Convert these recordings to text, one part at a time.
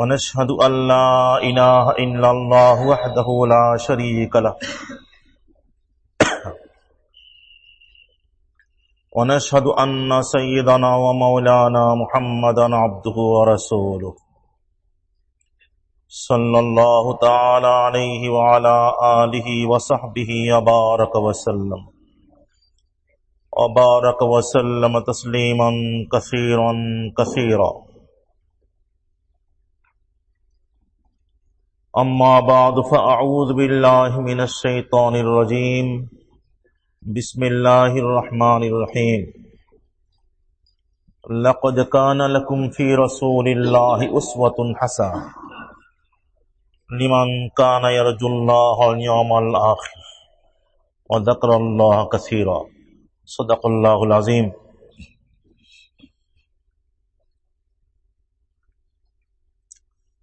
ونشهد أن لا إله إلا الله وحده لا شريك له. ونشهد أن سيدنا ومولانا محمدا عبده ورسوله. صلى الله تعالى عليه وعلى آله وصحبه وبارك وسلم. وبارك وسلم تسليما كثيرا كثيرا. أما بعد فأعوذ بالله من الشيطان الرجيم. بسم الله الرحمن الرحيم. لقد كان لكم في رسول الله أسوة حسنة. لمن كان يرجو الله اليوم الآخر. وذكر الله كثيرا. صدق الله العظيم.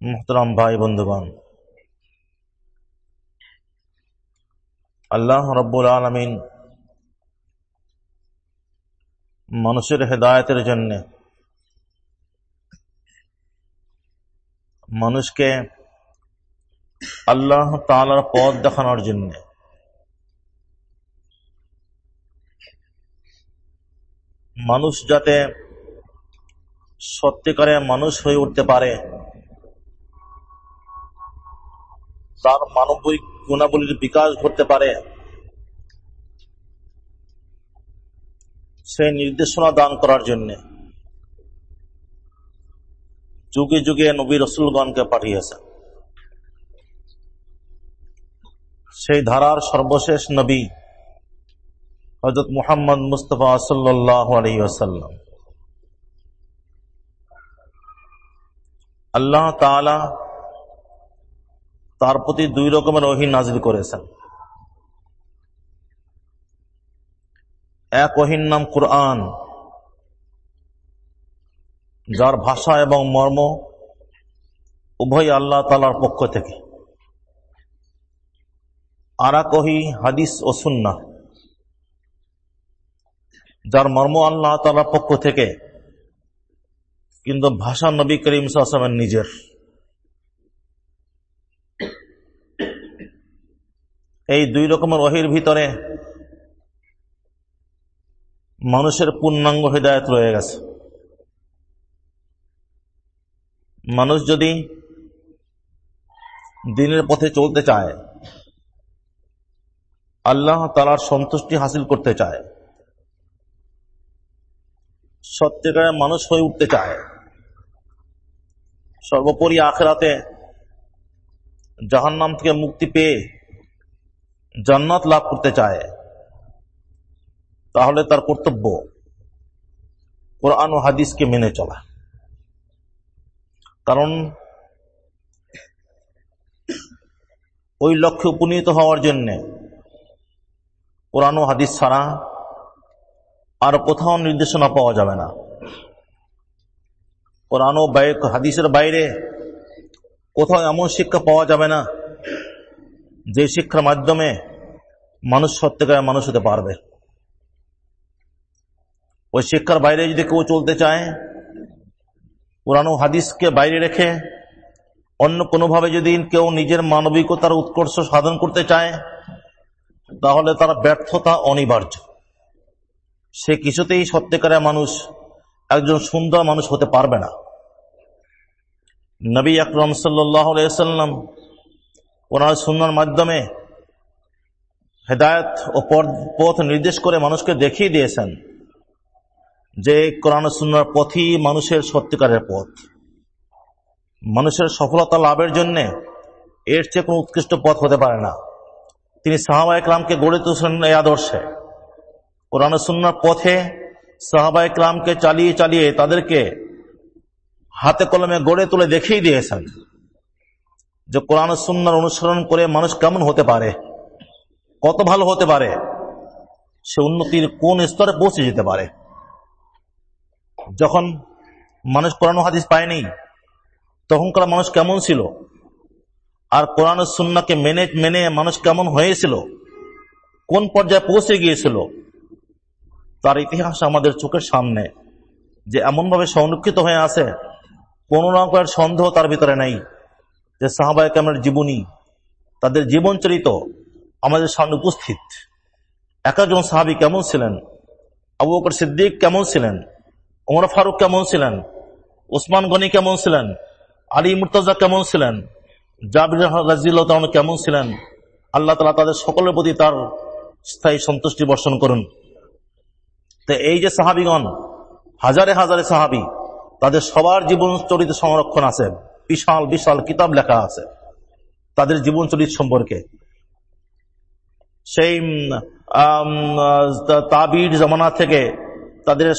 محترم بھائی بندگان আল্লাহ রব্বুল আলমিন মানুষের হেদায়তের জন্য মানুষকে আল্লাহ তালার পথ দেখানোর জন্য মানুষ যাতে সত্যিকারে মানুষ হয়ে উঠতে পারে তার মানবিক গুণাবলীর বিকাশ ঘটতে পারে। সেই নির্দেশনা দান করার জন্য। যুগে যুগে নবী রসুলগণকে পাঠিয়েছেন সেই ধারার সর্বশেষ নবী হজরত মুহাম্মদ মুস্তফা সাল্লাহ আলহিসাল্লাম আল্লাহ তালা তার প্রতি দুই রকমের ওহি নাজিল করেছেন। এক ওহির নাম কোরআন, যার ভাষা এবং মর্ম উভয় আল্লাহ তালার পক্ষ থেকে। আর এক ওহি হাদিস ও সুন্না যার মর্ম আল্লাহ তালার পক্ষ থেকে, কিন্তু ভাষা নবী করিম সাহসামের নিজের। এই দুই রকমের ওহির ভিতরে মানুষের পূর্ণাঙ্গ হৃদায়ত রয়ে গেছে। মানুষ যদি দিনের পথে চলতে চায়, আল্লাহ তালার সন্তুষ্টি হাসিল করতে চায় সত্যিকারে মানুষ হয়ে উঠতে চায়, সর্বোপরি আখেরাতে জাহান্নাম থেকে মুক্তি পেয়ে জান্নাত লাভ করতে চায়, তাহলে তার কর্তব্য কোরআন ও হাদিসকে মেনে চলা। কারণ ওই লক্ষ্যে উপনীত হওয়ার জন্যে কোরআন ও হাদিস ছাড়া আর কোথাও নির্দেশনা পাওয়া যাবে না। কোরআন ও হাদিসের বাইরে কোথাও এমন শিক্ষা পাওয়া যাবে না যে শিক্ষার মাধ্যমে মানুষ সত্যিকার মানুষ হতে পারবে। ওই শিক্ষার বাইরে যদি কেউ চলতে চায় পুরানো হাদিসকে বাইরে রেখে অন্য কোনোভাবে যদি কেউ নিজের মানবিকতার উৎকর্ষ সাধন করতে চায়, তাহলে তার ব্যর্থতা অনিবার্য। সে কিছুতেই সত্যিকারের মানুষ, একজন সুন্দর মানুষ হতে পারবে না। নবী আকরম সাল্লাহ সাল্লাম ওনার সুন্দর মাধ্যমে হেদায়ত ও পথ নির্দেশ করে মানুষকে দেখিয়ে দিয়েছেন যে কোরআন সুন্নার পথই মানুষের সত্যিকারের পথ। মানুষের সফলতা লাভের জন্যে এর চেয়ে কোনো উৎকৃষ্ট পথ হতে পারে না। তিনি সাহাবা একরামকে গড়ে তুলছেন এই আদর্শে। কোরআন সুন্নার পথে সাহাবা একরামকে চালিয়ে চালিয়ে তাদেরকে হাতে কলমে গড়ে তুলে দেখিয়ে দিয়েছেন যে কোরআন সুন্নার অনুসরণ করে মানুষ কেমন হতে পারে। কত ভালো হতে পারে? সে উন্নতির কোন স্তরে পৌঁছে যেতে পারে? যখন মানুষ কোরআন হাদিস পায়নি, তখনকার মানুষ কেমন ছিল? আর কোরআন সুন্নাকে মেনে মেনে মানুষ কেমন হয়েছিল? কোন পর্যায়ে পৌঁছে গিয়েছিল? তার ইতিহাস আমাদের চোখের সামনে যে এমনভাবে সংরক্ষিত হয়ে আছে, কোন রকমের সন্দেহ তার ভিতরে নেই যে সাহাবায় কামের জীবনী, তাদের জীবন চরিত আমাদের সামনে উপস্থিত। একজন সাহাবি কেমন ছিলেন? আবু বকর সিদ্দিক কেমন ছিলেন? ওমর ফারুক কেমন ছিলেন? ওসমান গনি কেমন ছিলেন? আলী মুর্তজা কেমন ছিলেন? জাবির রাজিল্লাহ কেমন ছিলেন? আল্লাহ তালা তাদের সকলের প্রতি তার স্থায়ী সন্তুষ্টি বর্ষণ করুন। তো এই যে সাহাবিগণ, হাজারে হাজারে সাহাবি, তাদের সবার জীবন চরিত সংরক্ষণ আছে। বিশাল বিশাল কিতাব লেখা আছে। তাদের জীবন চরিত সম্পর্কে। সেই তাবির জমানা থেকে তাদের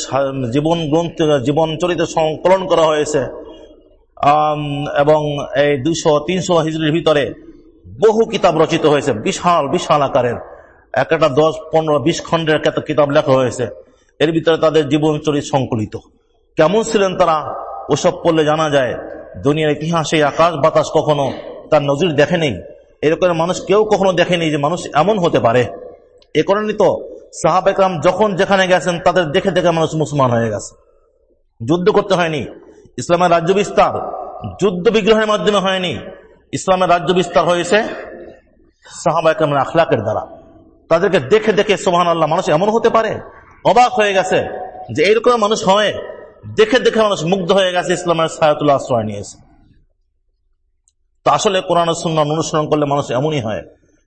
জীবন গ্রন্থ, জীবন চরিত্র সংকলন করা হয়েছে। এবং এই দুশো তিনশো হিজড়ির ভিতরে বহু কিতাব রচিত হয়েছে, বিশাল বিশাল আকারের। এক একটা দশ, পনেরো, বিশ খণ্ডের একটা কিতাব লেখা হয়েছে। এর ভিতরে তাদের জীবন চরিত সংকলিত। কেমন ছিলেন তারা? ওসব পড়লে জানা যায়, দুনিয়ার ইতিহাসে আকাশ বাতাস কখনো তার নজির দেখেনি। এরকম মানুষ কেউ কখনো দেখেনি যে মানুষ এমন হতে পারে। এ কারণে তো সাহাবেকরাম যখন যেখানে গেছেন, তাদের দেখে দেখে মানুষ মুসলমান হয়ে গেছে। যুদ্ধ করতে হয়নি। ইসলামের রাজ্য বিস্তার যুদ্ধ বিগ্রহের মাধ্যমে হয়নি। ইসলামের রাজ্য বিস্তার হয়েছে সাহাবাইকরামের আখলাকের দ্বারা। তাদেরকে দেখে দেখে সোহান আল্লাহ মানুষ এমন হতে পারে? অবাক হয়ে গেছে যে এইরকম মানুষ হয়। দেখে দেখে মানুষ মুগ্ধ হয়ে গেছে ইসলামের সায়াতুল্লাহ আশ্রয় নিয়েছে তো আসলে কোরআন সুন্নান অনুসরণ করলে মানুষ এমনই হয়।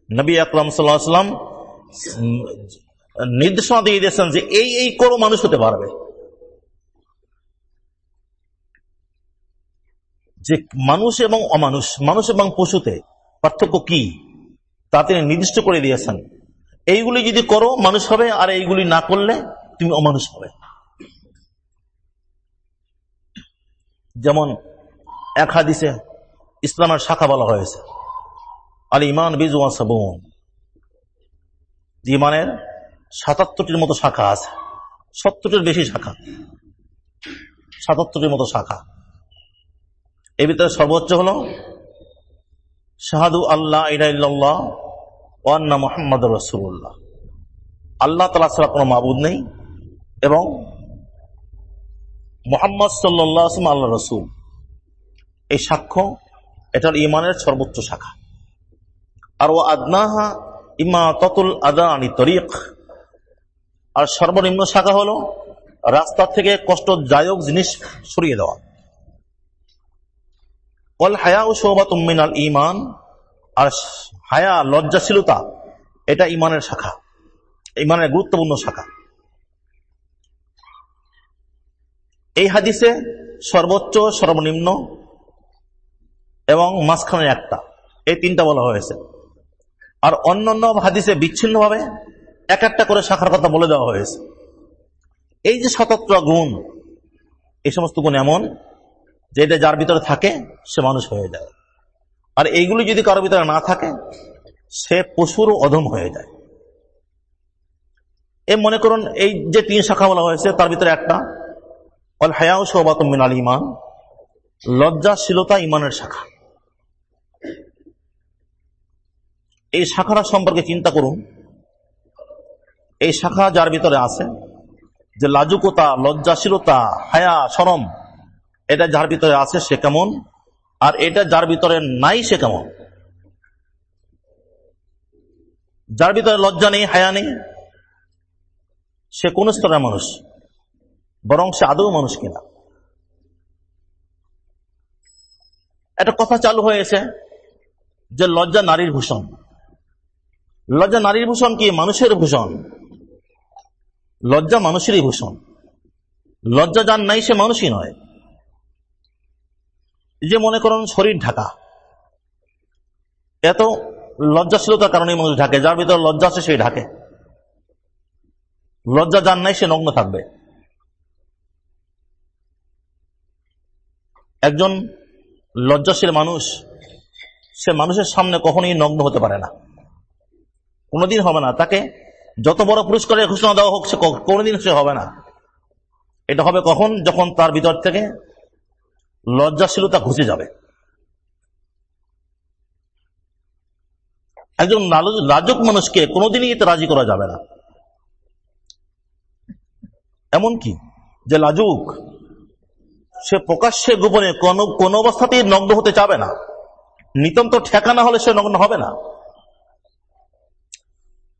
নবী আকরাম সাল্লাম নির্দেশনা দিয়ে দিয়েছেন যে এই এই করো, মানুষ হতে পারবে। যে মানুষ এবং অমানুষ, মানুষ এবং পশুতে পার্থক্য কি, তা তিনি নির্দিষ্ট করে দিয়েছেন। এইগুলি যদি করো, মানুষ হবে, আর এইগুলি না করলে তুমি অমানুষ হবে। যেমন এক হাদিসে ইসলামের শাখা বলা হয়েছে। আল ইমান বিজ সাবুন। ইমানের সাতাত্তরটির মতো শাখা আছে। সত্তরটির বেশি শাখা। সাতাত্তরটির মতো শাখা। এর ভিতরে সর্বোচ্চ হল, শাহাদু আল্লাহ ইরাইল্লাহ ওয়ান্না মোহাম্মদ রসুল্লাহ আল্লাহ তালা ছাড়া কোনো মাবুদ নেই এবং মোহাম্মদ সাল্লাম আল্লাহ রসুল। এই সাক্ষ্য এটার ইমানের সর্বোচ্চ শাখা। আর ও আদনাহা ইমা ততুল আদা আনি তরিক। আর সর্বনিম্ন শাখা হলো রাস্তা থেকে কষ্টদায়ক জিনিস সরিয়ে দেওয়া। কল হায়া ও সৌবাত মিনাল ইমান আর হায়া, লজ্জাশীলতা, এটা ইমানের শাখা। ইমানের গুরুত্বপূর্ণ শাখা। এই হাদিসে সর্বোচ্চ, সর্বনিম্ন এবং মাঝখানে একটা। এই তিনটা বলা হয়েছে। আর অন্যান্য হাদিসে বিচ্ছিন্নভাবে এক একটা করে শাখার কথা বলে দেওয়া হয়েছে। এই যে শতত্র গুণ এই সমস্ত গুণ এমন যে এটা যার ভিতরে থাকে, সে মানুষ হয়ে যায়। আর এইগুলি যদি কারোর ভিতরে না থাকে, সে পশুর অধম হয়ে যায়। এ মনে করুন, এই যে তিন শাখা বলা হয়েছে, তার ভিতরে একটা, অল হায়াও সৌবাতম মিনাল ইমান, লজ্জাশীলতা ইমানের শাখা। এই শাখাটা সম্পর্কে চিন্তা করুন। এই শাখা যার ভিতরে আছে, যে লাজুকতা, লজ্জাশীলতা, হায়া, সরম, এটা যার ভিতরে আছে সে কেমন? আর এটা যার ভিতরে নাই সে কেমন? যার ভিতরে লজ্জা নেই, হায়া নেই, সে কোন স্তরের মানুষ, বরং সে আদৌ মানুষ কিনা? একটা কথা চালু হয়েছে যে লজ্জা নারীর ভূষণ। লজ্জা নারীর ভূষণ কি? মানুষের ভূষণ। লজ্জা মানুষেরই ভূষণ। লজ্জা যার নাই, সে মানুষই নয়। যে মনে করুন, শরীর ঢাকা। এত লজ্জাশীলতার কারণে মানুষ ঢাকে। যার ভিতরে লজ্জা আছে সেই ঢাকে। লজ্জা যার নাই, সে নগ্ন থাকবে। একজন লজ্জাশীল মানুষ, সে মানুষের সামনে কখনোই নগ্ন হতে পারে না। কোনোদিন হবে না। তাকে যত বড় পুরস্কারের ঘোষণা দেওয়া হোক, সে কোনোদিন সে হবে না। এটা হবে কখন? যখন তার ভিতর থেকে লজ্জাশীলতা ঘুষে যাবে। একজন লাজক মানুষকে কোনোদিনই এতে রাজি করা যাবে না। এমন কি যে লাজুক, সে প্রকাশ্যে গোপনে কোন অবস্থাতেই নগ্ন হতে চাবে না। নিতন্ত ঠেকানা হলে সে নগ্ন হবে না।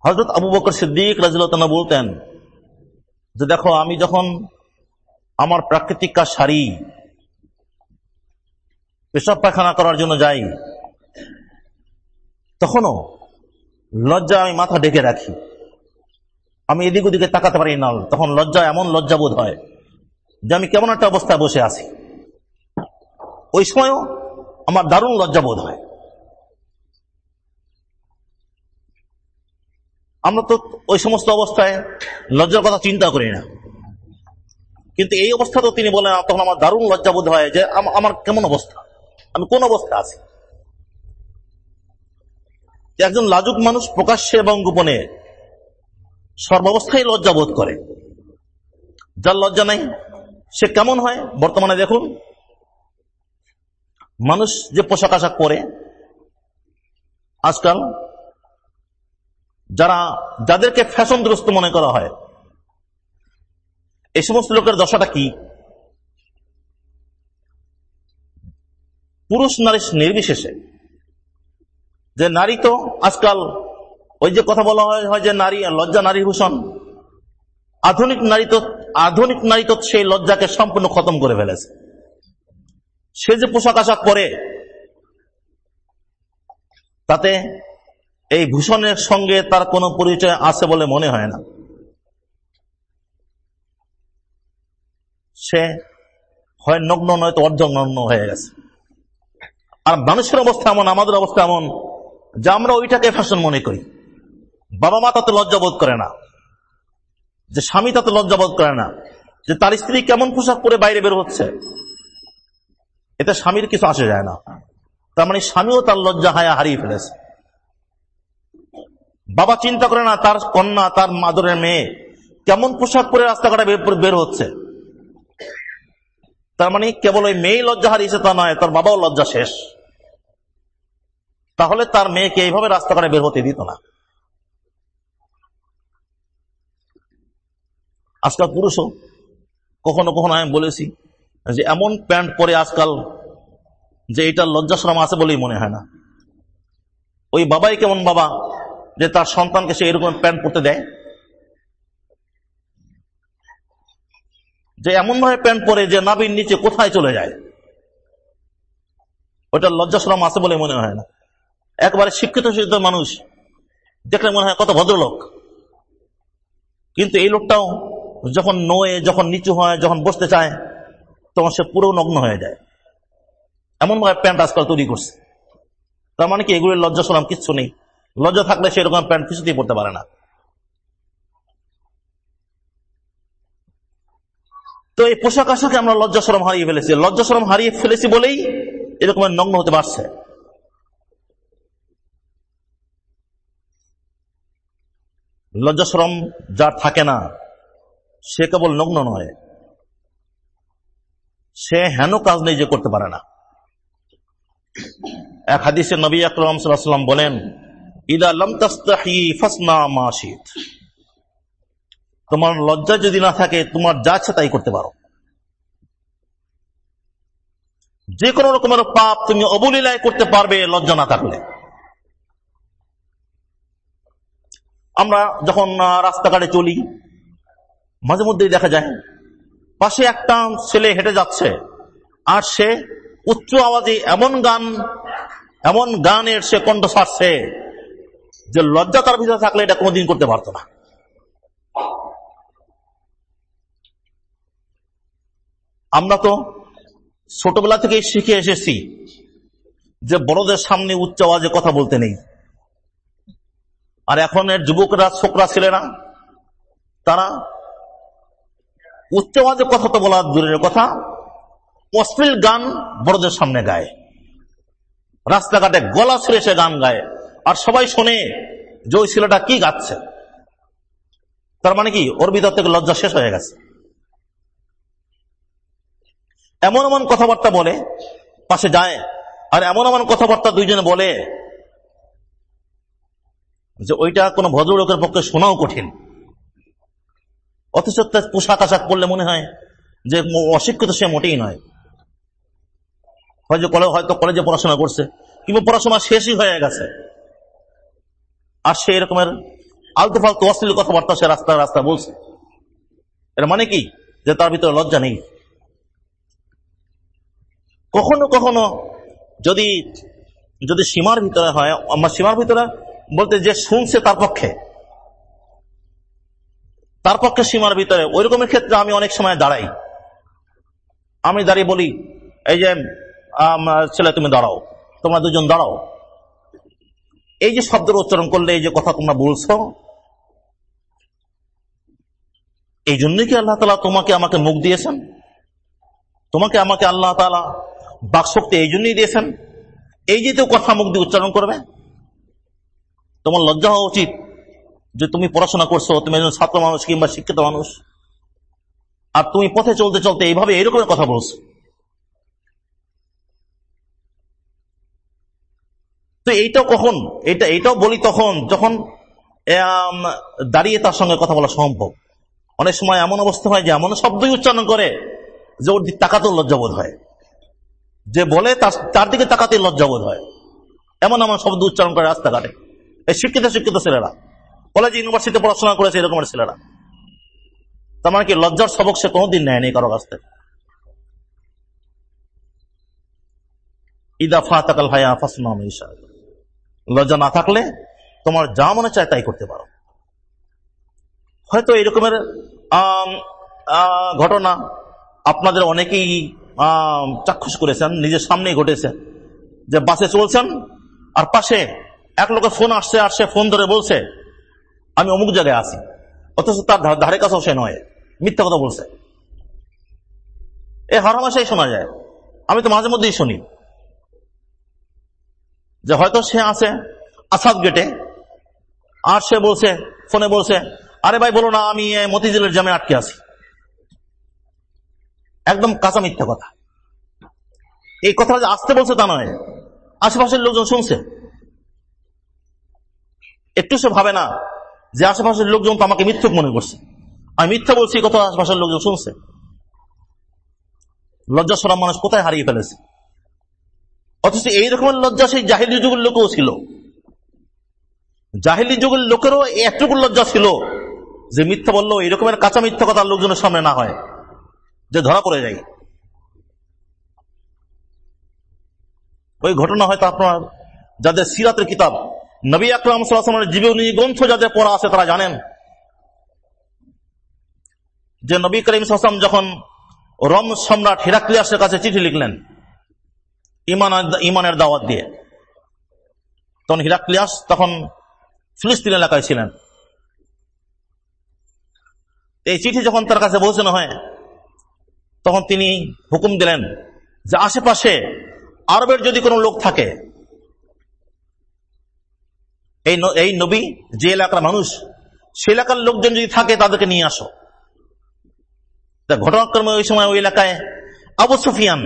হজরত আবু বকর সিদ্দিক রাজিল্লাহ বলতেন, যে দেখো, আমি যখন আমার প্রাকৃতিক কাজ সারি, পেশাব পায়খানা করার জন্য যাই, তখনও লজ্জা আমি মাথা ডেকে রাখি। আমি এদিক ওদিকে তাকাতে পারি না, তখন লজ্জা এমন লজ্জা বোধ হয় যে আমি কেমন একটা অবস্থায় বসে আছি। ওই সময়ও আমার দারুণ লজ্জা বোধ হয়। আমরা তো ওই সমস্ত অবস্থায় লজ্জার কথা চিন্তা করি না। কিন্তু এই অবস্থা তো তিনি বলেন তখন আমার দারুণ লজ্জা বোধ হয় যে আমার কেমন অবস্থা? আমি কোন অবস্থায় আছি? একজন লাজুক মানুষ প্রকাশ্যে এবং গোপনে সর্বাবস্থায় লজ্জা বোধ করে। যার লজ্জা নাই, সে কেমন হয়? বর্তমানে দেখুন, মানুষ যে পোশাক আশাক পরে, আজকাল যারা, যাদেরকে ফ্যাশন দুরস্ত মনে করা হয়, এই সমস্ত লোকের দশাটা কি? পুরুষ নারী নির্বিশেষে। যে নারী তো আজকাল ওই যে কথা বলা হয় যে নারী, লজ্জা নারী ভূষণ। আধুনিক নারী তো, আধুনিক নারী তো সেই লজ্জাকে সম্পূর্ণ খতম করে ফেলেছে। সে যে পোশাক আশাক পরে, তাতে এই ভূষণের সঙ্গে তার কোনো পরিচয় আছে বলে মনে হয় না। সে হয় নগ্ন নয় তো অর্ধনগ্ন হয়ে গেছে। আর মানুষের অবস্থা এমন, আমাদের অবস্থা এমন, যে আমরা ওইটাকে ফ্যাশন মনে করি। বাবা মা তাতে লজ্জাবোধ করে না। যে স্বামী তাতে লজ্জাবোধ করে না। যে তার স্ত্রী কেমন পোশাক পরে বাইরে বের হচ্ছে। এতে স্বামীর কিছু আসে যায় না। তার মানে স্বামীও তার লজ্জা হায়া হারিয়ে ফেলেছে। বাবা চিন্তা করে না, তার কন্যা, তার মাদরের মেয়ে, কেমন পোশাক পরে রাস্তাঘাটে বের হচ্ছে? তার মানে কেবল ওই মেয়ে লজ্জা হারিয়েছে তা নয়, তার বাবাও লজ্জা শেষ। তাহলে তার মেয়েকে এইভাবে রাস্তাঘাটে বের হতে দিত না। আজকাল পুরুষও, কখনো কখনো আমি বলেছি যে এমন প্যান্ট পরে আজকাল যে এটা লজ্জাশ্রম আছে বলেই মনে হয় না। ওই বাবাই কেমন বাবা? যে তার সন্তানকে সে এরকম প্যান্ট পরতে দেয়, যে এমন ভাবে প্যান্ট পরে যে নাবির নিচে কোথায় চলে যায়, ওটা লজ্জাশ্রম আছে বলে মনে হয় না। একবারে শিক্ষিত শিক্ষিত মানুষ, দেখলে মনে হয় কত ভদ্রলোক। কিন্তু এই লোকটাও যখন নোয়ে, যখন নিচু হয়, যখন বসতে চায়, তখন সে পুরো নগ্ন হয়ে যায়। এমন ভাবে প্যান্ট আজকাল তৈরি করছে। তার মানে কি, এগুলোর লজ্জা সরাম কিচ্ছু নেই। লজ্জা থাকলে সেরকম প্যান্ট কিছুতেই পড়তে পারে না। তো এই পোশাক আশাকে আমরা লজ্জা সরম হারিয়ে ফেলেছি। লজ্জা সরম হারিয়ে ফেলেছি বলেই এরকম নগ্ন হতে পারছে লজ্জা লজ্জাশ্রম যার থাকে না, সে কেবল নগ্ন নয়। সে হেন কাজ নেই যে করতে পারে না। এক হাদিসে নবী আকরম সাল্লাম বলেন তোমার লজ্জা যদি না থাকে, তোমার যা ইচ্ছা তাই করতে পারো। যে কোনো রকমের পাপ তুমি অবলীলায় করতে পারবে, লজ্জা না থাকলে। আমরা যখন রাস্তাঘাটে চলি, মাঝে মধ্যেই দেখা যায়, পাশে একটা ছেলে হেঁটে যাচ্ছে, আর সে উচ্চ আওয়াজে এমন গান, এমন গানের সে কণ্ঠ ছাড়ছে যে লজ্জা তার ভিতরে থাকলে এটা কোনোদিন করতে পারত না। আমরা তো ছোটবেলা থেকে শিখে এসেছি যে বড়দের সামনে উচ্চ আওয়াজে কথা বলতে নেই। আর এখন এর যুবকরা, ছোকরা, ছেলেরা, তারা উচ্চ আওয়াজে কথা তো বলা দূরের কথা, অশ্লীল গান বড়দের সামনে গায়। রাস্তাঘাটে গলা ছেড়ে সে গান গায়। আর সবাই শোনে যে ওই ছেলেটা কি গাচ্ছে। তার মানে কি? ওর ভিতর থেকে লজ্জা শেষ হয়ে গেছে। এমন এমন কথাবার্তা বলে, পাশে যায়, আর এমন এমন কথাবার্তা দুইজনে বলে যে ওইটা কোনো ভদ্রলোকের পক্ষে শোনাও কঠিন। অথচ পোশাক আশাক পড়লে মনে হয় যে অশিক্ষিত সে মোটেই নয়। হয়তো কলেজে পড়াশোনা করছে, কিংবা পড়াশোনা শেষই হয়ে গেছে। আর সে এরকমের আলতু ফালতু অশ্লীল কথাবার্তা সে রাস্তা রাস্তা বলছে। এর মানে কি? যে তার ভিতরে লজ্জা নেই। কখনো কখনো যদি যদি সীমার ভিতরে হয়, আমার সীমার ভিতরে বলতে যে শুনছে তার পক্ষে। তার পক্ষে সীমার ভিতরে। ওই রকমের ক্ষেত্রে আমি অনেক সময় দাঁড়াই। আমি দাঁড়িয়ে বলি, এই যে ছেলে তুমি দাঁড়াও। তোমরা দুজন দাঁড়াও। এই যে শব্দের উচ্চারণ করলে এই যে কথা তোমরা বলছো, এই জন্যই কি আল্লাহ তালা তোমাকে আমাকে মুখ দিয়েছেন? তোমাকে আমাকে আল্লাহ তালা বাকশক্তি এই জন্যই দিয়েছেন? এই যে তো কথা মুখ দিয়ে উচ্চারণ করবে, তোমার লজ্জা হওয়া উচিত যে তুমি পড়াশোনা করছ, তুমি একজন ছাত্র মানুষ কিংবা শিক্ষিত মানুষ, আর তুমি পথে চলতে চলতে এইভাবে এইরকমের কথা বলছো। তো এইটাও কখন? এটা এটাও বলি তখন, যখন দাঁড়িয়ে তার সঙ্গে কথা বলা সম্ভব। অনেক সময় এমন অবস্থা হয় যে এমন শব্দই উচ্চারণ করে যে ওর দিক তাকাতেও লজ্জাবোধ হয়। যে বলে তার দিকে তাকাতে লজ্জাবোধ হয়। এমন এমন শব্দ উচ্চারণ করে রাস্তাঘাটে। এই শিক্ষিত শিক্ষিত ছেলেরা। কলেজ, ইউনিভার্সিটিতে পড়াশোনা করেছে এরকমের ছেলেরা। তার মানে কি, লজ্জার সবক সে কোনোদিন নেয়নি কারও কাছ থেকে। ইদা ফাতাকাল ভাইয়া ফাসনাম লজ্জা না থাকলে তোমার যা মনে চায় তাই করতে পারো। হয়তো এরকমের ঘটনা আপনাদের অনেকেই চাক্ষুষ করেছেন, নিজের সামনেই ঘটেছে। যে বাসে চলছেন, আর পাশে এক লোকের ফোন আসছে, আর সে ফোন ধরে বলছে, আমি অমুক জায়গায় আছি। অথচ তার ধারে কাছেও সে নয়, মিথ্যা কথা বলছে। এ হারামাশাই শোনা যায়। আমি তো মাঝে মধ্যেই শুনি। যে হয়তো সে আছে আসাদ গেটে আর সে বলছে, ফোনে বলছে, আরে ভাই বলো না, আমি মতিঝিলের জামে আটকে আছি। একদম কাঁচা মিথ্যা কথা। এই কথাটা যে আসতে বলছে তা নয়। আশেপাশের লোকজন শুনছে। একটু সে ভাবে না যে আশেপাশের লোকজন তো আমাকে মিথ্যুক মনে করছে। আমি মিথ্যা বলছি কথা আশেপাশের লোকজন শুনছে। লজ্জা সরাম মানুষ কোথায় হারিয়ে ফেলেছে? অথচ এই রকমের লজ্জা সেই জাহিলি যুগের লোকেও ছিল। জাহিলি যুগের লোকেরও একটুকু লজ্জা ছিল যে মিথ্যা বলল এরকমের কাঁচা মিথ্যা কথা লোকজনের সামনে না হয়, যে ধরা পড়ে যায়। ওই ঘটনা হয়তো আপনার যাদের সিরাতের কিতাব, নবী আকরাম সাল্লামের জীবনী গ্রন্থ যাদের পড়া আছে তারা জানেন যে নবী করিম সাল্লাম যখন রম সম্রাট হিরাক্লিয়াসের কাছে চিঠি লিখলেন ইমান ইমানের দাওয়াত দিয়ে। তখন হিরাক্লিয়াস তখন ফিলিস্তিন এলাকায় ছিলেন। এই চিঠি যখন তার কাছে পৌঁছানো হয়, তখন তিনি হুকুম দিলেন যে আশেপাশে আরবের যদি কোনো লোক থাকে, এই এই নবী যে এলাকার মানুষ, সে এলাকার লোকজন যদি থাকে, তাদেরকে নিয়ে আসো। ঘটনাক্রমে ওই সময় ওই এলাকায় আবু সুফিয়ান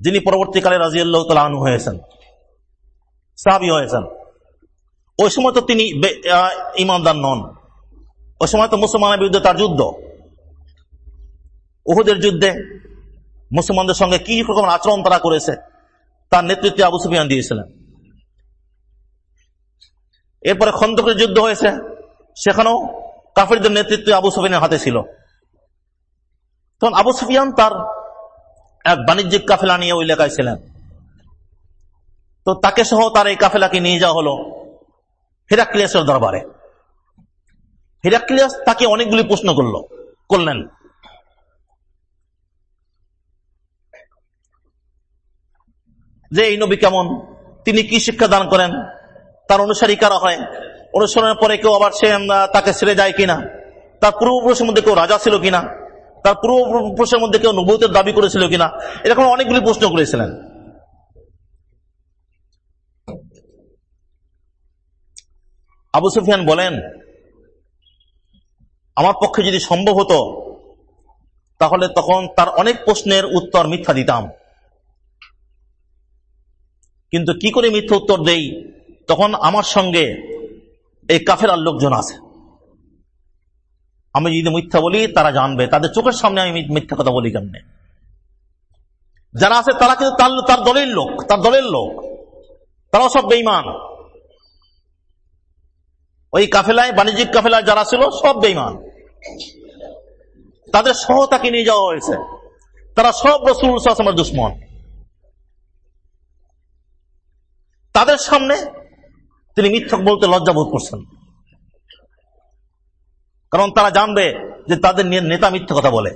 যিনি পরবর্তীকালে রাজিউল্লাহ তালা হয়েছেন, সাহাবি হয়েছেন। ওই সময় তো তিনি ইমানদার নন। ওই সময় তো মুসলমানের বিরুদ্ধে তার যুদ্ধ। উহুদের যুদ্ধে মুসলমানদের সঙ্গে কি রকম আচরণ তারা করেছে, তার নেতৃত্বে আবু সুফিয়ান দিয়েছিলেন। এরপরে খন্দকের যুদ্ধ হয়েছে, সেখানেও কাফিরদের নেতৃত্বে আবু সুফিয়ানের হাতে ছিল। তখন আবু সুফিয়ান তার এক বাণিজ্যিক কাফেলা নিয়ে ওই এলাকায় ছিলেন। তো তাকে সহ তার এই কাফেলাকে নিয়ে যাওয়া হলো হিরাক্লিয়াসের দরবারে। হিরাক্লিয়াস তাকে অনেকগুলি প্রশ্ন করল, করলেন। যে এই নবী কেমন? তিনি কি শিক্ষা দান করেন? তার অনুসারী কারা হয়? অনুসরণের পরে কেউ আবার সে তাকে ছেড়ে যায় কিনা? তার পূর্বপুরুষের মধ্যে কেউ রাজা ছিল কিনা? তার পূর্বপুরুষের মধ্যে কেউ নবতের দাবি করেছিল কিনা? এরকম অনেকগুলি প্রশ্ন করেছিলেন। আবু সুফিয়ান বলেন, আমার পক্ষে যদি সম্ভব হতো, তাহলে তখন তার অনেক প্রশ্নের উত্তর মিথ্যা দিতাম। কিন্তু কি করে মিথ্যা উত্তর দেই? তখন আমার সঙ্গে এই কাফের আর লোকজন আছে। আমি যদি মিথ্যা বলি, তারা জানবে। তাদের চোখের সামনে আমি মিথ্যা কথা বলি কেমনে? যারা আছে, তারা কিন্তু তার তার দলের লোক, তার দলের লোক। তারাও সব বেইমান ওই কাফেলায়, বাণিজ্যিক কাফেলায় যারা ছিল, সব বেইমান তাদের সহতাকে নিয়ে যাওয়া হয়েছে। তারা সব রসুল আসলামের দুশ্মন। তাদের সামনে তিনি মিথ্যক বলতে লজ্জা বোধ করছেন। কারণ তারা জানবে যে তাদের নেতা মিথ্যা কথা বলে।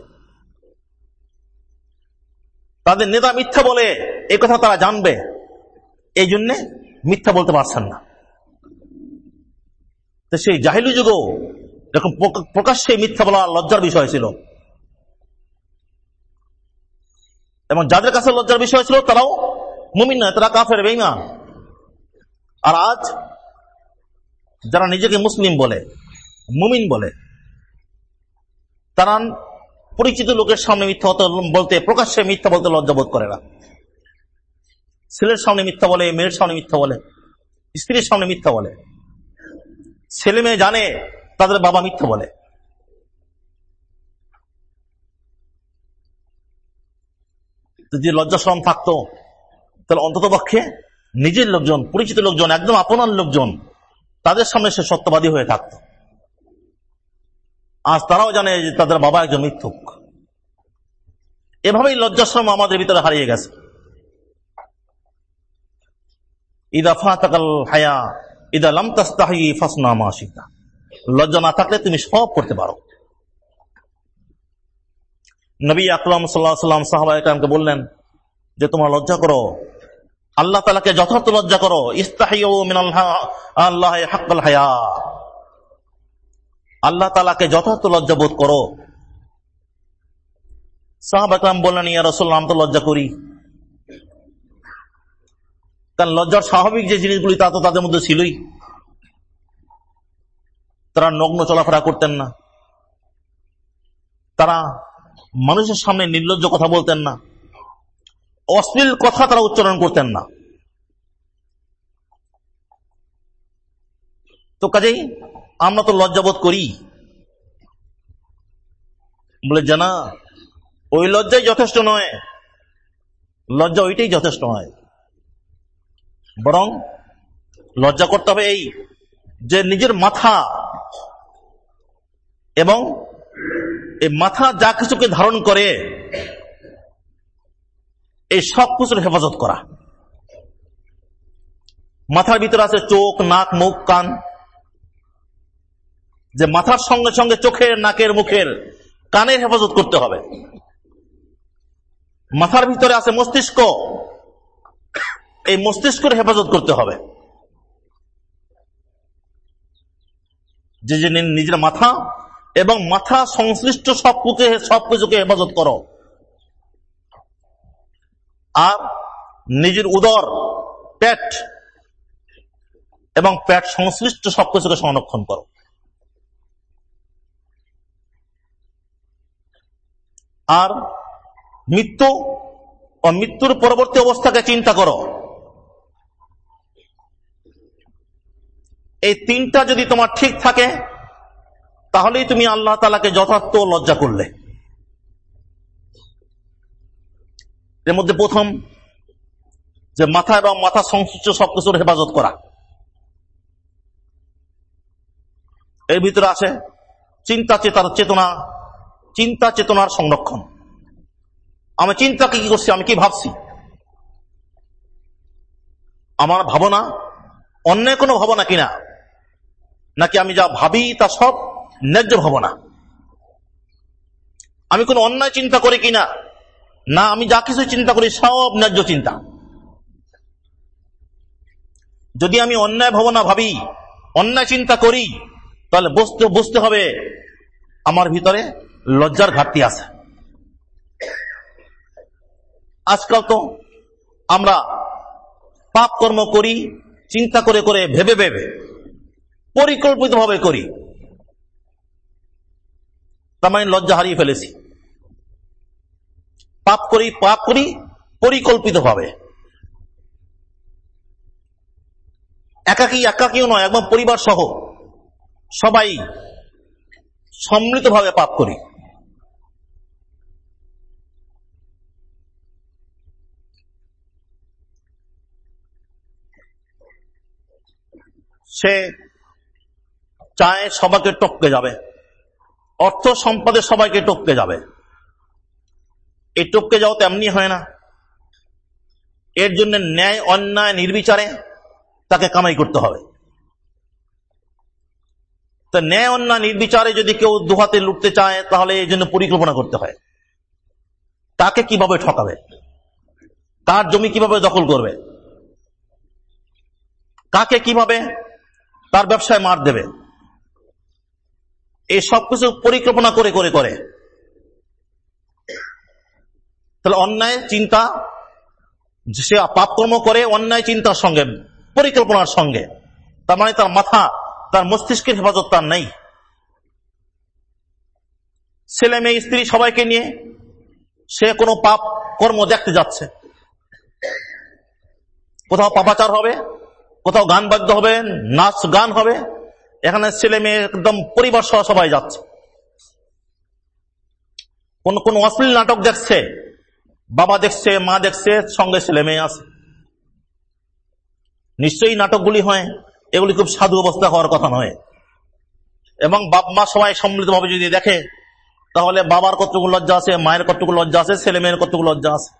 তাদের নেতা মিথ্যা বলে, এ কথা তারা জানবে। এই জন্যে মিথ্যা বলতে পারছেন না। তো সেই জাহিলু যুগও এরকম প্রকাশ্যে মিথ্যা বলা লজ্জার বিষয় ছিল। এবং যাদের কাছে লজ্জার বিষয় ছিল, তারাও মুমিন নয়, তারা কাফের বেইমান আর আজ যারা নিজেকে মুসলিম বলে, মুমিন বলে তারা পরিচিত লোকের সামনে মিথ্যা বলতে, প্রকাশ্যে মিথ্যা বলতে লজ্জাবোধ করে না। ছেলের সামনে মিথ্যা বলে, মেয়ের সামনে মিথ্যা বলে, স্ত্রীর সামনে মিথ্যা বলে। ছেলে মেয়ে জানে তাদের বাবা মিথ্যা বলে। যদি লজ্জাশ্রম থাকতো, তাহলে অন্তত পক্ষে নিজের লোকজন, পরিচিত লোকজন, একদম আপনার লোকজন, তাদের সামনে সে সত্যবাদী হয়ে থাকত। আজ তারাও জানে যে তাদের বাবা একজন মিথ্যুক। এভাবেই লজ্জাশ্রম আমাদের ভিতরে হারিয়ে গেছে। ইদা ফাতাকাল হায়া, ইদা লাম তাস্তাহি ফাসনা মাসিকা লজ্জা না থাকলে তুমি সব করতে পারো। নবী আকরাম সাল্লাহ সাল্লাম সাহাবা একরামকে বললেন যে, তোমার লজ্জা করো। আল্লাহ তালাকে যথার্থ লজ্জা করো। আল্লাহ হাক্কাল হায়া। আল্লাহ তালাকে যথার্থ লজ্জা বোধ করো। সাহাব আকরাম বললেন, ইয়া রসুল্লাহ তো লজ্জা করি। কারণ লজ্জার স্বাভাবিক যে জিনিসগুলি তা তো তাদের মধ্যে ছিলই। তারা নগ্ন চলাফেরা করতেন না। তারা মানুষের সামনে নির্লজ্জ কথা বলতেন না। অশ্লীল কথা তারা উচ্চারণ করতেন না। তো কাজেই আমরা তো লজ্জাবোধ করি। বলে, জানা, ওই লজ্জাই যথেষ্ট নয়। লজ্জা ওইটাই যথেষ্ট নয়। বরং লজ্জা করতে হবে এই যে নিজের মাথা এবং এই মাথা যা কিছুকে ধারণ করে, এই সব কিছুর হেফাজত করা। মাথার ভিতরে আছে চোখ, নাক, মুখ, কান। যে মাথার সঙ্গে সঙ্গে চোখের, নাকের, মুখের, কানের হেফাজত করতে হবে। মাথার ভিতরে আছে মস্তিষ্ক। এই মস্তিষ্কের হেফাজত করতে হবে। যে যে নিজের মাথা এবং মাথা সংশ্লিষ্ট সবকুকে সবকিছুকে হেফাজত করো। আর নিজের উদর, পেট এবং পেট সংশ্লিষ্ট সবকিছুকে সংরক্ষণ করো। আর মৃত্যু ও মৃত্যুর পরবর্তী অবস্থাকে চিন্তা করো। এই তিনটা যদি তোমার ঠিক থাকে, তাহলেই তুমি আল্লাহ তালাকে যথার্থ লজ্জা করলে। এর মধ্যে প্রথম, যে মাথা এবং মাথা সংশ্লিষ্ট সবকিছুর হেফাজত করা। এর ভিতরে আছে চিন্তা, চেতার, চেতনা চিন্তা চেতনার সংরক্ষণ। আমি চিন্তাকে কি করছি, আমি কি ভাবছি? আমার ভাবনা অন্য কোনো ভাবনা কিনা? নাকি আমি যা ভাবি তা সব ন্যায্য ভাবনা? আমি কোনো অন্যায় চিন্তা করি কিনা? না, আমি যা কিছু চিন্তা করি সব ন্যায্য চিন্তা। যদি আমি অন্যায় ভাবনা ভাবি, অন্যায় চিন্তা করি, তাহলে বুঝতে বুঝতে হবে আমার ভিতরে লজ্জার ঘাটতি আছে। আজকাল তো আমরা পাপ কর্ম করি, চিন্তা করে করে ভেবে ভেবে, পরিকল্পিতভাবে করি। তার মানে লজ্জা হারিয়ে ফেলেছি। পাপ করি পাপ করি, পরিকল্পিতভাবে। একাকি, একাকিও নয়, একদম পরিবার সহ সবাই সম্মিলিতভাবে পাপ করি। সে চায় সবাইকে টপকে যাবে। অর্থ সম্পদে সবাইকে টপকে যাবে। এই টপকে যাওয়া তো এমনি হয় না। এর জন্য ন্যায়, অন্যায়, নির্বিচারে তাকে কামাই করতে হবে। তো ন্যায়, অন্যায়, নির্বিচারে যদি কেউ দুহাতে লুটতে চায়, তাহলে এই জন্য পরিকল্পনা করতে হয়। তাকে কীভাবে ঠকাবে? তার জমি কীভাবে দখল করবে? কাকে কীভাবে তার ব্যবসায় মার দেবে। এই সবকিছু পরিকল্পনা করে করে করে। তাহলে অন্যায়, চিন্তা, সে পাপকর্ম করে অন্যায়, চিন্তার সঙ্গে, পরিকল্পনার সঙ্গে। তার মানে তার মাথা, তার মস্তিষ্কের হেফাজত তার নেই। ছেলে মেয়ে, স্ত্রী সবাইকে নিয়ে সে কোনো পাপ কর্ম দেখতে যাচ্ছে। কোথাও পাপাচার হবে কোথাও গান বাদ্য হবে, নাচ গান হবে, এখানে ছেলে মেয়ে একদম পরিবার সহ সবাই যাচ্ছে। কোন কোন অশ্লীল নাটক দেখছে, বাবা দেখছে, মা দেখছে, সঙ্গে ছেলে মেয়ে আছে। নিশ্চয়ই নাটকগুলি হয়, এগুলি খুব সাধু অবস্থা হওয়ার কথা নয়। এবং বাপ, মা সবাই সম্মিলিতভাবে যদি দেখে, তাহলে বাবার কতটুকু লজ্জা আছে, মায়ের কতটুকু লজ্জা আছে, ছেলে মেয়ের কতটুকু লজ্জা আছে।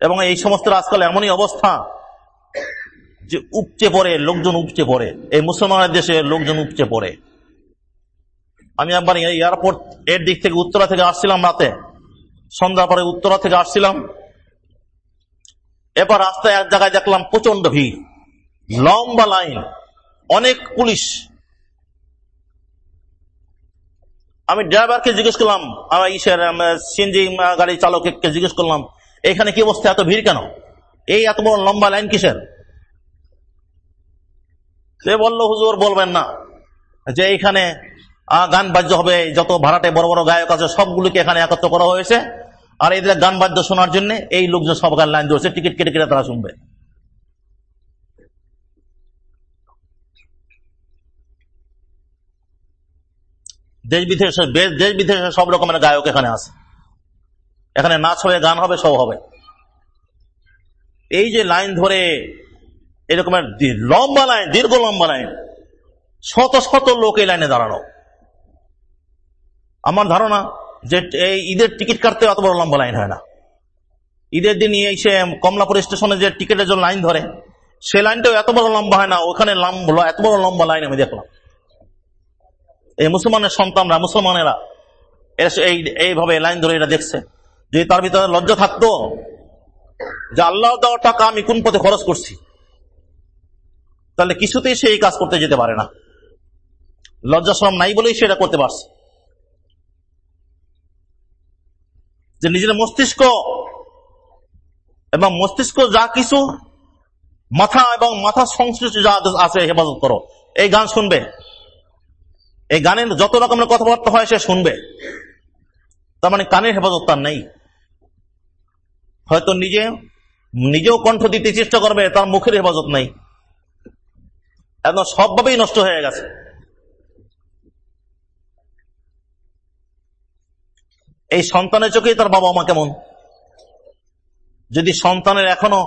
এবং এই সমস্ত আজকাল এমনই অবস্থা যে উপচে পড়ে, লোকজন উপচে পড়ে। এই মুসলমানের দেশে লোকজন উপচে পড়ে। আমি একবার এয়ারপোর্ট এর দিক থেকে উত্তরা থেকে আসছিলাম রাতে। সন্ধ্যা পরে উত্তরা থেকে আসছিলাম। এবার রাস্তায় এক জায়গায় দেখলাম প্রচণ্ড ভিড়। লম্বা লাইন। অনেক পুলিশ। আমি ড্রাইভারকে জিজ্ঞেস করলাম আমার ইসের সিএনজি গাড়ি চালককে জিজ্ঞেস করলাম, এখানে কি অবস্থা? এত ভিড় কেন? এই এত বড় লম্বা লাইন কিসের? সে বলল, হুজুর, বলবেন না। যে এইখানে গান বাদ্য হবে, যত ভাড়াটে বড় বড় গায়ক আছে, সবগুলোকে এখানে একত্র করা হয়েছে। আর এদের গান বাদ্য শোনার জন্য এই লোকজন সব গান লাইন ধরছে, টিকিট কেটে কেটে তারা শুনবে। দেশ বিদেশে দেশ বিদেশে সব রকমের গায়ক এখানে আছে। এখানে নাচ হবে গান হবে সব হবে। এই যে লাইন ধরে এরকমের লম্বা লাইন, দীর্ঘ লম্বা লাইন, শত শত লোক এই লাইনে দাঁড়ানো। আমার ধারণা যে এই ঈদের টিকিট কাটতে অত বড় লম্বা লাইন হয় না। ঈদের দিন এসে কমলাপুর স্টেশনে যে টিকিটের জন্য লাইন ধরে, সে লাইনটাও এত বড় লম্বা হয় না, ওখানে এত বড় লম্বা লাইন আমি দেখলাম। এই মুসলমানের সন্তানরা, মুসলমানেরা এইভাবে লাইন ধরে এটা দেখছে। যদি তার ভিতরে লজ্জা থাকতো যে আল্লাহ দেওয়ার টাকা আমি কোন পথে খরচ করছি? তাহলে কিছুতেই সে এই কাজ করতে যেতে পারে না। লজ্জাশ্রম নাই বলেই সেটা করতে পারছে। যে নিজের মস্তিষ্ক এবং মস্তিষ্ক যা কিছু, মাথা এবং মাথা সংশ্লিষ্ট যা আছে, হেফাজত করো। এই গান শুনবে। এই গানের যত রকমের কথাবার্তা হয় সে শুনবে। তার মানে কানের হেফাজত তার নেই। হয়তো নিজে, নিজেও কণ্ঠ দিতে চেষ্টা করবে, তার মুখের হেফাজত নাই। একদম সবভাবেই নষ্ট হয়ে গেছে। এই সন্তানের চোখেই তার বাবা মা কেমন? যদি সন্তানের এখনও,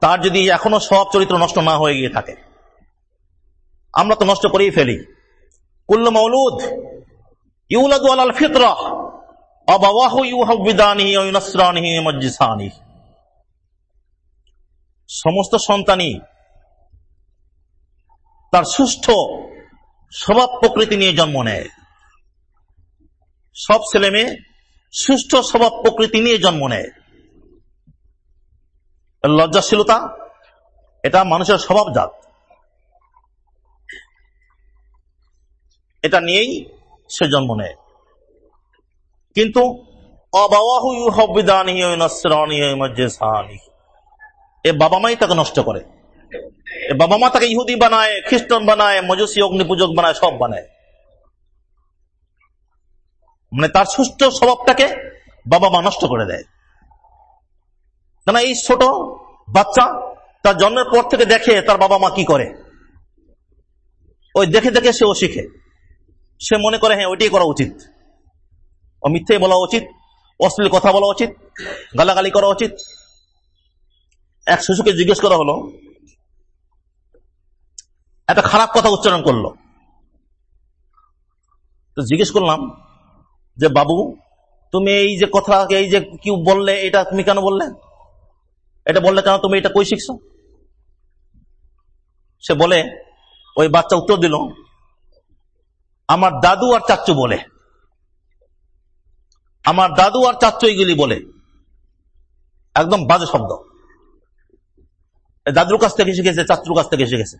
তার যদি এখনও সব চরিত্র নষ্ট না হয়ে গিয়ে থাকে, আমরা তো নষ্ট করেই ফেলি। কুল্ল মৌলুদ ইউলাদু আলাল ফিতরা। সমস্ত সন্তানই তার সুষ্ঠ স্বভাব প্রকৃতি নিয়ে জন্ম নেয়। সব ছেলে মেয়ে সুষ্ঠ স্বভাব প্রকৃতি নিয়ে জন্ম নেয়। লজ্জাশীলতা, এটা মানুষের স্বভাবজাত। এটা নিয়েই সে জন্ম নেয়। কিন্তু এ বাবা মাই তাকে নষ্ট করে। এ বাবা মা তাকে ইহুদি বানায়, খ্রিস্টান বানায়, মজুসি অগ্নি পূজক বানায়, সব বানায়। মানে তার সুস্থ স্বভাবটাকে বাবা মা নষ্ট করে দেয়। কেন এই ছোট বাচ্চা তার জন্মের পর থেকে দেখে তার বাবা মা কি করে। ওই দেখে দেখে সে ও শিখে। সে মনে করে হ্যাঁ ওইটাই করা উচিত। মিথ্যে বলা উচিত অশ্লীল কথা বলা উচিত গালাগালি করা উচিত এক শিশুকে জিজ্ঞেস করা হলো একটা খারাপ কথা উচ্চারণ করল তো জিজ্ঞেস করলাম যে বাবু তুমি এই যে কথা এই যে কি বললে এটা তুমি কেন বললে এটা বললে কেন তুমি এটা কই শিখছো সে বলে, ওই বাচ্চা উত্তর দিল, আমার দাদু আর চাচ্চু বলে। আমার দাদু আর চাচ্চু এইগুলি বলে। একদম বাজে শব্দ। দাদুর কাছ থেকে শিখেছে, চাচুর কাছ থেকে শিখেছে।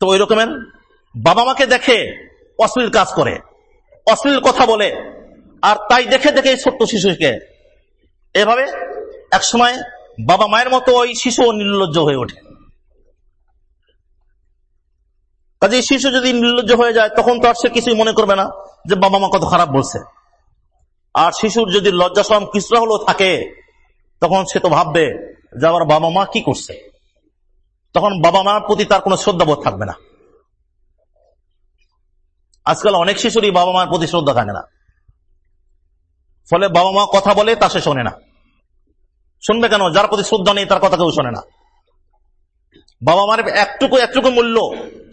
তো ওই রকমের বাবা মাকে দেখে অশ্লীল কাজ করে, অশ্লীল কথা বলে, আর তাই দেখে দেখে ছোট্ট শিশুকে। এভাবে একসময় বাবা মায়ের মতো ওই শিশু নির্লজ্জ হয়ে ওঠে। কাজে শিশু যদি নির্লজ্জ হয়ে যায়, তখন তো আর সে কিছুই মনে করবে না যে বাবা মা কত খারাপ বলছে। আর শিশুর যদি লজ্জা সরম কিছুটা হলেও থাকে, তখন সে তো ভাববে যে আমার বাবা মা কি করছে। তখন বাবা মার প্রতি তার কোনো শ্রদ্ধাবোধ থাকবে না। আজকাল অনেক শিশুরই বাবা মার প্রতি শ্রদ্ধা থাকে না। ফলে বাবা মা কথা বলে তা সে শোনে না। শুনবে কেন? যার প্রতি শ্রদ্ধা নেই, তার কথা কেউ শোনে না। বাবা মার একটুকু একটুকু মূল্য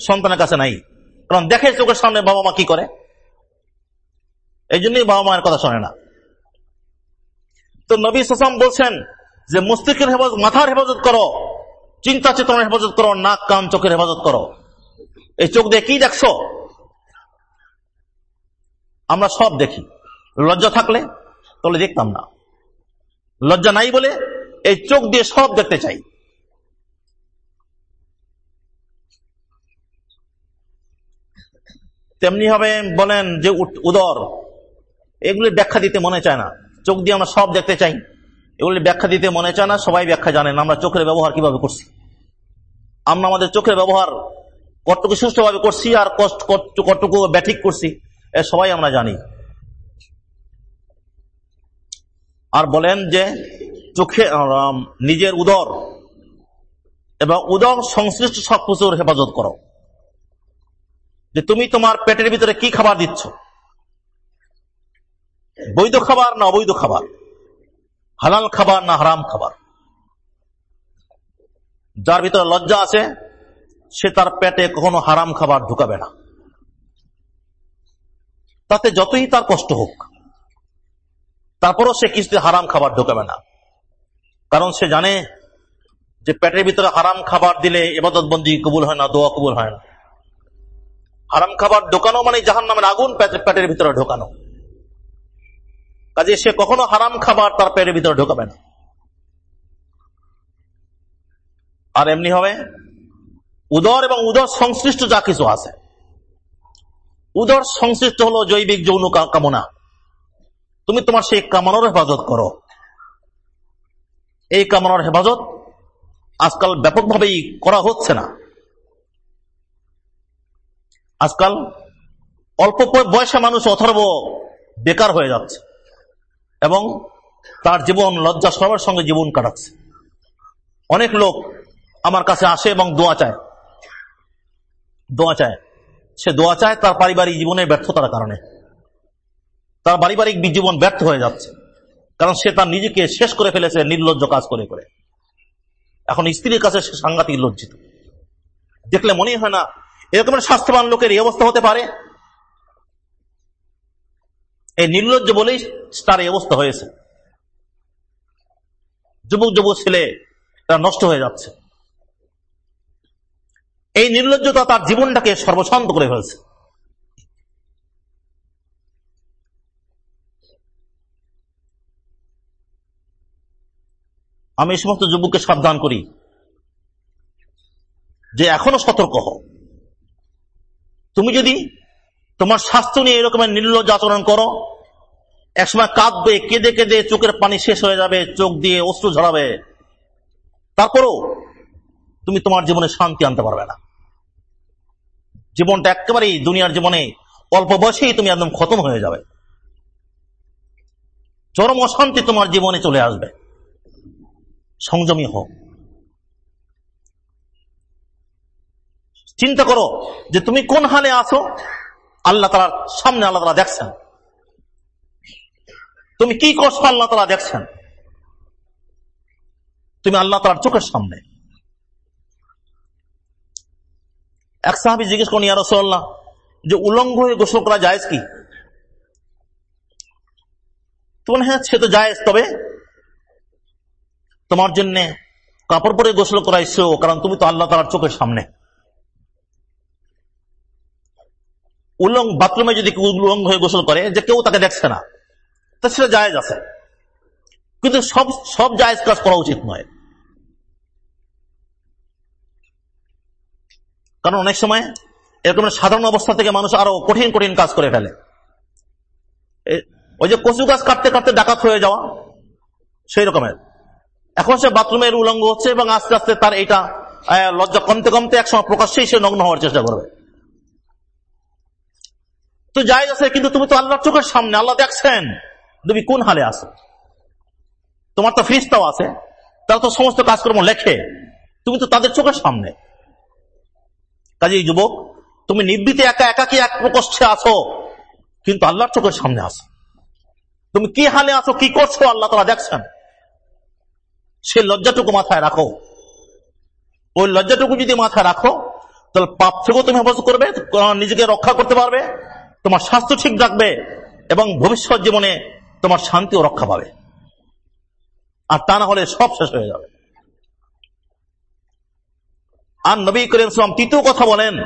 সন্তানের কাছে নাই। কারণ দেখে চোখের সামনে বাবা মা কি করে? এই জন্যই বাবা মায়ের কথা শোনে না। তো নবী সাসাম বলছেন যে, মস্তিষ্কের হেফাজত, মাথার হেফাজত করো, চিন্তা চেতনার হেফাজত করো, নাক, কান, চোখের হেফাজত করো। এই চোখ দিয়ে কি দেখছ? আমরা সব দেখি। লজ্জা থাকলে তাহলে দেখতাম না। লজ্জা নাই বলে এই চোখ দিয়ে সব দেখতে চাই। তেমনি হবে বলেন যে উদর। এগুলি ব্যাখ্যা দিতে মনে চায় না। চোখ দিয়ে আমরা সব দেখতে চাই। এগুলি ব্যাখ্যা দিতে মনে চায় না, সবাই ব্যাখ্যা জানেন আমরা চোখের ব্যবহার কীভাবে করছি। আমরা আমাদের চোখের ব্যবহার কতটুকু সুষ্ঠুভাবে করছি আর কষ্ট কতটুকু ব্যাঠিক করছি, এ সবাই আমরা জানি। আর বলেন যে চোখে নিজের উদর এবং উদর সংশ্লিষ্ট সব কিছুর হেফাজত করো। যে তুমি তোমার পেটের ভিতরে কি খাবার দিচ্ছ? বৈধ খাবার না অবৈধ খাবার? হালাল খাবার না হারাম খাবার? যার ভিতরে লজ্জা আছে, সে তার পেটে কখনো হারাম খাবার ঢুকাবে না। তাতে যতই তার কষ্ট হোক, তারপরও সে কিছুতে হারাম খাবার ঢোকাবে না। কারণ সে জানে যে পেটের ভিতরে হারাম খাবার দিলে এবাদত বন্দি কবুল হয় না, দোয়া কবুল হয় না। হারাম খাবার ঢোকানো মানে জাহান নামের আগুন পেটের ভিতরে ঢোকানো। কাজে সে কখনো হারাম খাবার তার পেটের ভিতরে ঢোকাবে না। আর এমনি হবে, উদর এবং উদর সংশ্লিষ্ট যা কিছু আছে। উদর সংশ্লিষ্ট হলো জৈবিক যৌন কামনা। তুমি তোমার সেই কামনার হেফাজত করো। এই কামনার হেফাজত আজকাল ব্যাপকভাবেই করা হচ্ছে না। আজকাল অল্প বয়সে মানুষ অথর্ব বেকার হয়ে যাচ্ছে এবং তার জীবন লজ্জা সবার সঙ্গে জীবন কাটাচ্ছে। অনেক লোক আমার কাছে আসে এবং দোয়া চায়। দোয়া চায়। সে দোয়া চায় তার পারিবারিক জীবনের ব্যর্থতার কারণে। তার পারিবারিক জীবন ব্যর্থ হয়ে যাচ্ছে। কারণ সে তার নিজেকে শেষ করে ফেলেছে নির্লজ্জ কাজ করে করে। এখন স্ত্রীর কাছে সে সাংঘাতিক লজ্জিত। দেখলে মনে হয় না এরকমের স্বাস্থ্যবান লোকের এই অবস্থা হতে পারে। এই নির্লজ্জ বলেই তার এই অবস্থা হয়েছে। যুবক যুবক ছেলে, তারা নষ্ট হয়ে যাচ্ছে। এই নির্লজ্জতা তার জীবনটাকে সর্বশান্ত করে ফেলছে। আমি এই সমস্ত যুবককে সাবধান করি যে এখনও সতর্ক হও। তুমি যদি তোমার স্বাস্থ্য নিয়ে এরকমের নির্লজ্জ আচরণ করো, একসময় কাঁদবে, কেঁদে কেঁদে চোখের পানি শেষ হয়ে যাবে, চোখ দিয়ে অস্ত্র ঝরাবে। তারপরও তুমি তোমার জীবনে শান্তি আনতে পারবে না। জীবনটা একেবারেই দুনিয়ার জীবনে অল্প বয়সেই তুমি একদম খতম হয়ে যাবে। চরম অশান্তি তোমার জীবনে চলে আসবে। সংযমী হোক চিন্তা করো যে তুমি কোন হালে আছো? আল্লাহ তালার সামনে আল্লাহ তালা দেখছেন। তুমি কি করছ আল্লাহ তালা দেখছেন? তুমি আল্লাহ তালার চোখের সামনে। এক সাহাবি জিজ্ঞেস করেন ইয়ারসল্লাহ যে উলঙ্গ হয়ে গোসল করা যায় কি? তোমার হ্যাঁ সে তো যায় তবে তোমার জন্য কাপড় পরে গোসল করাইছো, কারণ তুমি তো আল্লাহ তালার চোখের সামনে। উলং বাথরুমে যদি কেউ উলঙ্গ হয়ে গোসল করে, যে কেউ তাকে দেখছে না, তা সেটা জায়েজ আছে। কিন্তু সব সব জায়েজ কাজ করা উচিত নয়। কারণ অনেক সময় এরকম সাধারণ অবস্থা থেকে মানুষ আরও কঠিন কঠিন কাজ করে ফেলে। ওই যে কচু গাছ কাটতে কাটতে ডাকাত হয়ে যাওয়া, সেই রকমের। এখন সে বাথরুমের উলঙ্গ হচ্ছে এবং আস্তে আস্তে তার এটা লজ্জা কমতে কমতে একসময় প্রকাশ্যেই সে নগ্ন হওয়ার চেষ্টা করবে। তো যাই আছে, কিন্তু তুমি তো আল্লাহর চোখের সামনে, আল্লাহ দেখছেন। তুমি কোন হালে আছো? তোমার তো ফ্রিজটাও আছে, তারা তো সমস্ত কাজকর্ম লেখে। তুমি তো তাদের চোখের সামনে। কাজেই যুবক, তুমি নিবৃতে একা একাকি এক প্রকোষ্ঠে আছো? কিন্তু আল্লাহর চোখের সামনে আছো। তুমি কি হালে আছো, কি করছ, আল্লাহ তারা দেখছেন। সে লজ্জাটুকু মাথায় রাখো। ওই লজ্জাটুকু যদি মাথায় রাখো, তাহলে পাপ থেকেও তুমি হেফাজত করবে নিজেকে রক্ষা করতে পারবে। তোমার স্বাস্থ্য ঠিক রাখবে এবং ভবিষ্যৎ জীবনে তোমার শান্তিও রক্ষা পাবে। আর তা না হলে সব শেষ হয়ে যাবে। আর নবী করিম সালাম তৃতীয় কথা বলেন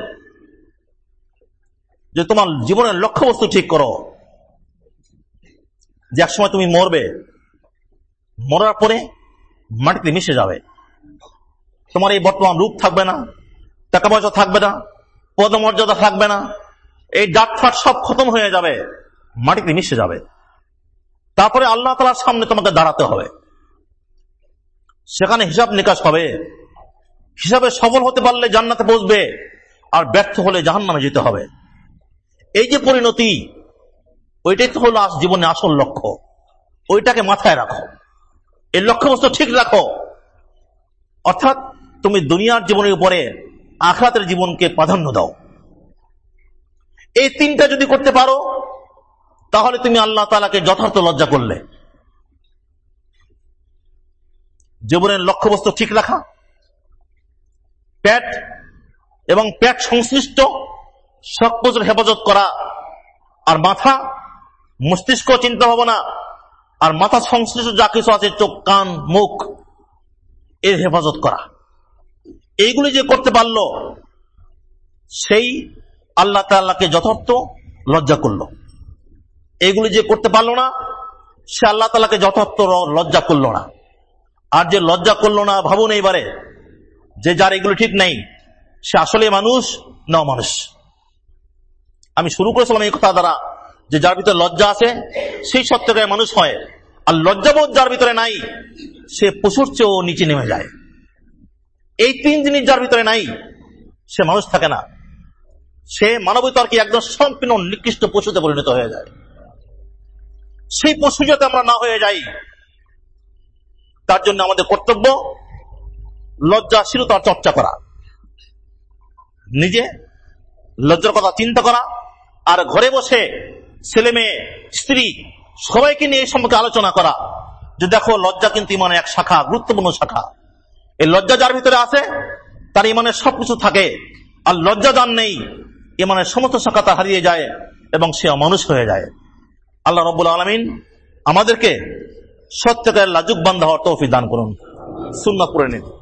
যে তোমার জীবনের লক্ষ্যবস্তু ঠিক করো। যে একসময় তুমি মরবে, মরার পরে মাটিতে মিশে যাবে। তোমার এই বর্তমান রূপ থাকবে না, টাকা পয়সা থাকবে না, পদমর্যাদা থাকবে না এই ডাকফাট সব খতম হয়ে যাবে। মাটিতে মিশে যাবে। তারপরে আল্লাহ তালার সামনে তোমাকে দাঁড়াতে হবে। সেখানে হিসাব নিকাশ হবে। হিসাবে সফল হতে পারলে জান্নাতে বসবে আর ব্যর্থ হলে জাহান নামে যেতে হবে। এই যে পরিণতি, ওইটাই তো হলো জীবনে আসল লক্ষ্য। ওইটাকে মাথায় রাখো। এই লক্ষ্যবস্তু ঠিক রাখো। অর্থাৎ তুমি দুনিয়ার জীবনের উপরে আখরাতের জীবনকে প্রাধান্য দাও। এই তিনটা যদি করতে পারো, তাহলে তুমি আল্লাহ তালাকে যথার্থ লজ্জা করলে। জীবনের লক্ষ্যবস্তু ঠিক রাখা প্যাট এবং প্যাট সংশ্লিষ্ট সকজের হেফাজত করা, আর মাথা, মস্তিষ্ক চিন্তা ভাবনা আর মাথা সংশ্লিষ্ট যা কিছু আছে, চোখ, কান, মুখ, এর হেফাজত করা। এইগুলি যে করতে পারল, সেই আল্লাহ তাল্লাহকে যথার্থ লজ্জা করল। এইগুলি যে করতে পারল না, সে আল্লাহ তালাকে যথার্থ লজ্জা করল না। আর যে লজ্জা করল না, ভাবুন এইবারে, যে যার এগুলো ঠিক নেই, সে আসলে মানুষ না মানুষ আমি শুরু করেছিলাম এই কথা দ্বারা, যে যার ভিতরে লজ্জা আছে, সেই সত্যকার মানুষ হয়। আর লজ্জাবোধ যার ভিতরে নাই, সে পশুর চেয়েও নিচে নেমে যায়। এই তিন জিনিস যার ভিতরে নাই, সে মানুষ থাকে না। সে মানবিত আর কি একদম সম্পূর্ণ নিকৃষ্ট পশুতে পরিণত হয়ে যায়। সেই পশু যাতে আমরা না হয়ে যাই, তার জন্য আমাদের কর্তব্য লজ্জাশীলতার চর্চা করা। নিজে লজ্জার কথা চিন্তা করা আর ঘরে বসে ছেলে মেয়ে, স্ত্রী সবাইকে নিয়ে এই সম্পর্কে আলোচনা করা। যে দেখো, লজ্জা কিন্তু ইমানের এক শাখা, গুরুত্বপূর্ণ শাখা। এই লজ্জা যার ভিতরে আছে, তার ইমানের সবকিছু থাকে। আর লজ্জা যার নেই ইমানের সমস্ত সকাতা হারিয়ে যায় এবং সে মানুষ হয়ে যায়। আল্লাহ রব্বুল আলমিন আমাদেরকে সত্যকার লাজুক বান্ধা হওয়ার তৌফি দান করুন। সুন্না করে নিন।